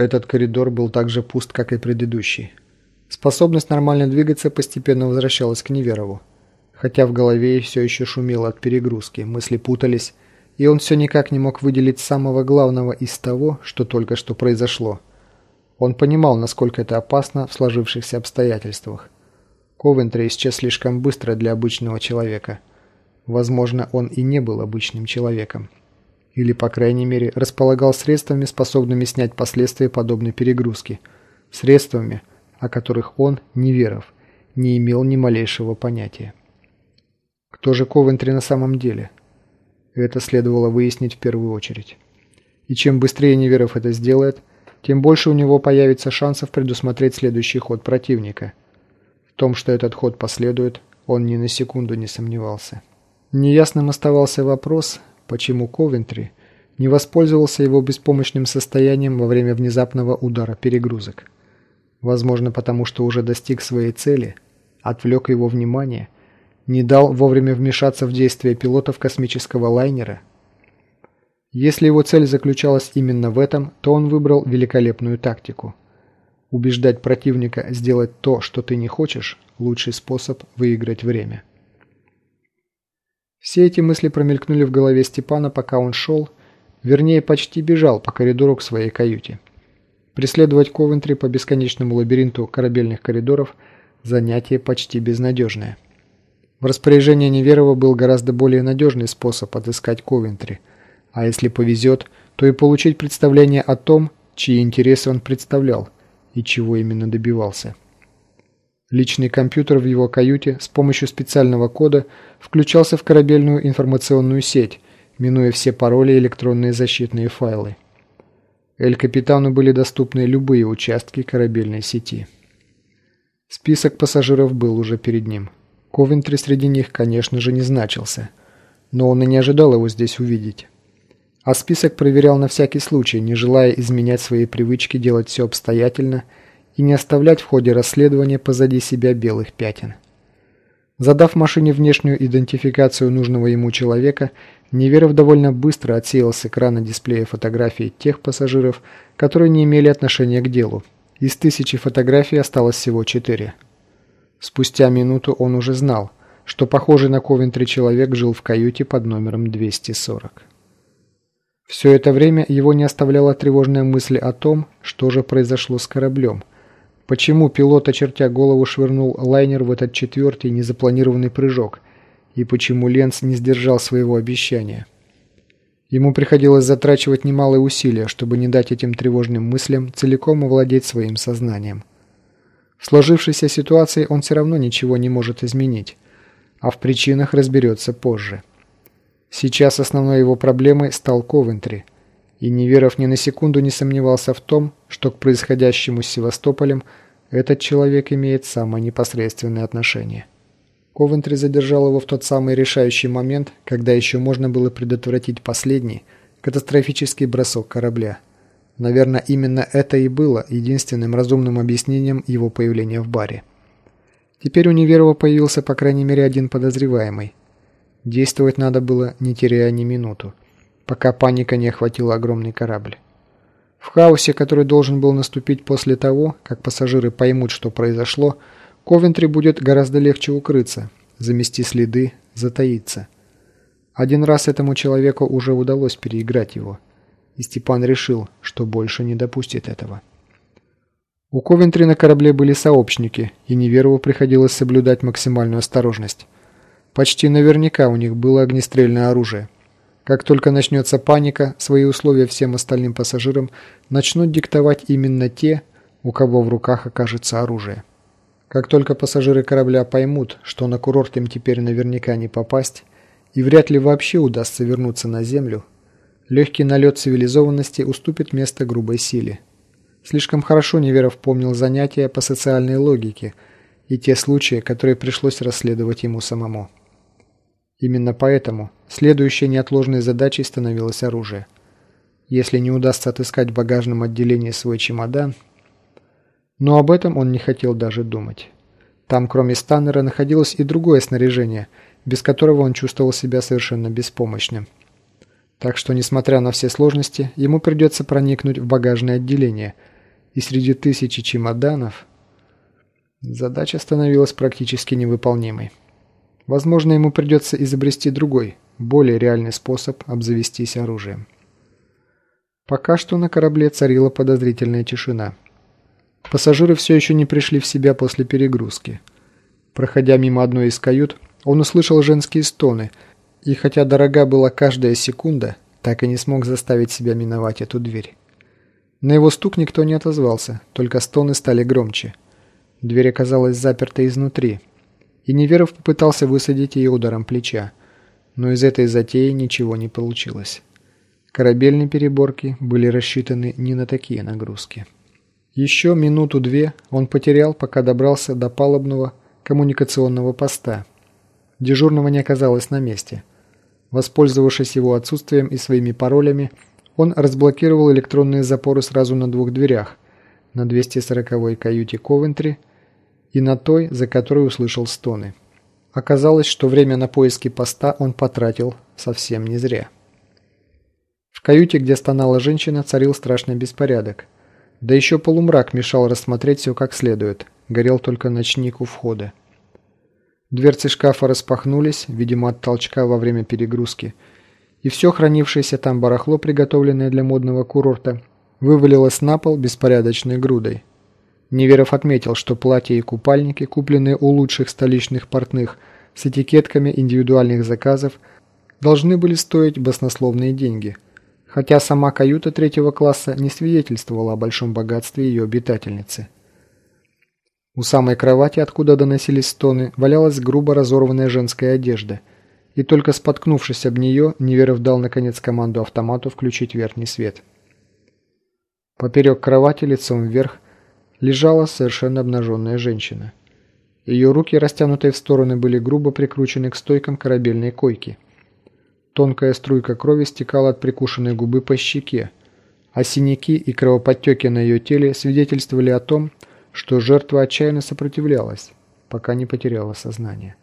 Этот коридор был так же пуст, как и предыдущий. Способность нормально двигаться постепенно возвращалась к Неверову. Хотя в голове все еще шумело от перегрузки, мысли путались, и он все никак не мог выделить самого главного из того, что только что произошло. Он понимал, насколько это опасно в сложившихся обстоятельствах. Ковентри исчез слишком быстро для обычного человека. Возможно, он и не был обычным человеком. Или, по крайней мере, располагал средствами, способными снять последствия подобной перегрузки. Средствами, о которых он, Неверов, не имел ни малейшего понятия. Кто же Ковентри на самом деле? Это следовало выяснить в первую очередь. И чем быстрее Неверов это сделает, тем больше у него появится шансов предусмотреть следующий ход противника. В том, что этот ход последует, он ни на секунду не сомневался. Неясным оставался вопрос, почему Ковентри не воспользовался его беспомощным состоянием во время внезапного удара перегрузок. Возможно, потому что уже достиг своей цели, отвлек его внимание, не дал вовремя вмешаться в действия пилотов космического лайнера. Если его цель заключалась именно в этом, то он выбрал великолепную тактику. Убеждать противника сделать то, что ты не хочешь – лучший способ выиграть время. Все эти мысли промелькнули в голове Степана, пока он шел, вернее, почти бежал по коридору к своей каюте. Преследовать Ковентри по бесконечному лабиринту корабельных коридоров – занятие почти безнадежное. В распоряжении Неверова был гораздо более надежный способ отыскать Ковентри, а если повезет, то и получить представление о том, чьи интересы он представлял и чего именно добивался. Личный компьютер в его каюте с помощью специального кода включался в корабельную информационную сеть, минуя все пароли и электронные защитные файлы. Эль-Капитану были доступны любые участки корабельной сети. Список пассажиров был уже перед ним. Ковентри среди них, конечно же, не значился, но он и не ожидал его здесь увидеть. А список проверял на всякий случай, не желая изменять свои привычки делать все обстоятельно и не оставлять в ходе расследования позади себя белых пятен. Задав машине внешнюю идентификацию нужного ему человека, Неверов довольно быстро отсеял с экрана дисплея фотографии тех пассажиров, которые не имели отношения к делу. Из тысячи фотографий осталось всего четыре. Спустя минуту он уже знал, что похожий на Ковентри человек жил в каюте под номером 240. Все это время его не оставляла тревожная мысль о том, что же произошло с кораблем – Почему пилот, очертя голову, швырнул лайнер в этот четвертый незапланированный прыжок? И почему Ленц не сдержал своего обещания? Ему приходилось затрачивать немалые усилия, чтобы не дать этим тревожным мыслям целиком овладеть своим сознанием. В сложившейся ситуации он все равно ничего не может изменить, а в причинах разберется позже. Сейчас основной его проблемой стал Ковентри – и Неверов ни на секунду не сомневался в том, что к происходящему с Севастополем этот человек имеет самое непосредственное отношение. Ковентри задержал его в тот самый решающий момент, когда еще можно было предотвратить последний, катастрофический бросок корабля. Наверное, именно это и было единственным разумным объяснением его появления в баре. Теперь у Неверова появился по крайней мере один подозреваемый. Действовать надо было, не теряя ни минуту пока паника не охватила огромный корабль. В хаосе, который должен был наступить после того, как пассажиры поймут, что произошло, Ковентри будет гораздо легче укрыться, замести следы, затаиться. Один раз этому человеку уже удалось переиграть его, и Степан решил, что больше не допустит этого. У Ковентри на корабле были сообщники, и Неверову приходилось соблюдать максимальную осторожность. Почти наверняка у них было огнестрельное оружие – как только начнется паника, свои условия всем остальным пассажирам начнут диктовать именно те, у кого в руках окажется оружие. Как только пассажиры корабля поймут, что на курорт им теперь наверняка не попасть, и вряд ли вообще удастся вернуться на Землю, легкий налет цивилизованности уступит место грубой силе. Слишком хорошо Неверов помнил занятия по социальной логике и те случаи, которые пришлось расследовать ему самому. Именно поэтому следующей неотложной задачей становилось оружие. Если не удастся отыскать в багажном отделении свой чемодан... Но об этом он не хотел даже думать. Там, кроме Станнера, находилось и другое снаряжение, без которого он чувствовал себя совершенно беспомощным. Так что, несмотря на все сложности, ему придется проникнуть в багажное отделение, и среди тысячи чемоданов задача становилась практически невыполнимой. Возможно, ему придется изобрести другой, более реальный способ обзавестись оружием. Пока что на корабле царила подозрительная тишина. Пассажиры все еще не пришли в себя после перегрузки. Проходя мимо одной из кают, он услышал женские стоны – и хотя дорога была каждая секунда, так и не смог заставить себя миновать эту дверь. На его стук никто не отозвался, только стоны стали громче. Дверь оказалась заперта изнутри, и Неверов попытался высадить ее ударом плеча, но из этой затеи ничего не получилось. Корабельные переборки были рассчитаны не на такие нагрузки. Еще минуту-две он потерял, пока добрался до палубного коммуникационного поста. Дежурного не оказалось на месте – Воспользовавшись его отсутствием и своими паролями, он разблокировал электронные запоры сразу на двух дверях, на 240-й каюте Ковентри и на той, за которой услышал стоны. Оказалось, что время на поиски поста он потратил совсем не зря. В каюте, где стонала женщина, царил страшный беспорядок. Да еще полумрак мешал рассмотреть все как следует. Горел только ночник у входа. Дверцы шкафа распахнулись, видимо от толчка во время перегрузки, и все хранившееся там барахло, приготовленное для модного курорта, вывалилось на пол беспорядочной грудой. Неверов отметил, что платья и купальники, купленные у лучших столичных портных с этикетками индивидуальных заказов, должны были стоить баснословные деньги, хотя сама каюта третьего класса не свидетельствовала о большом богатстве ее обитательницы. У самой кровати, откуда доносились стоны, валялась грубо разорванная женская одежда. И только споткнувшись об нее, Неверов дал наконец команду автомату включить верхний свет. Поперек кровати, лицом вверх, лежала совершенно обнаженная женщина. Ее руки, растянутые в стороны, были грубо прикручены к стойкам корабельной койки. Тонкая струйка крови стекала от прикушенной губы по щеке, а синяки и кровоподтеки на ее теле свидетельствовали о том, что жертва отчаянно сопротивлялась, пока не потеряла сознание.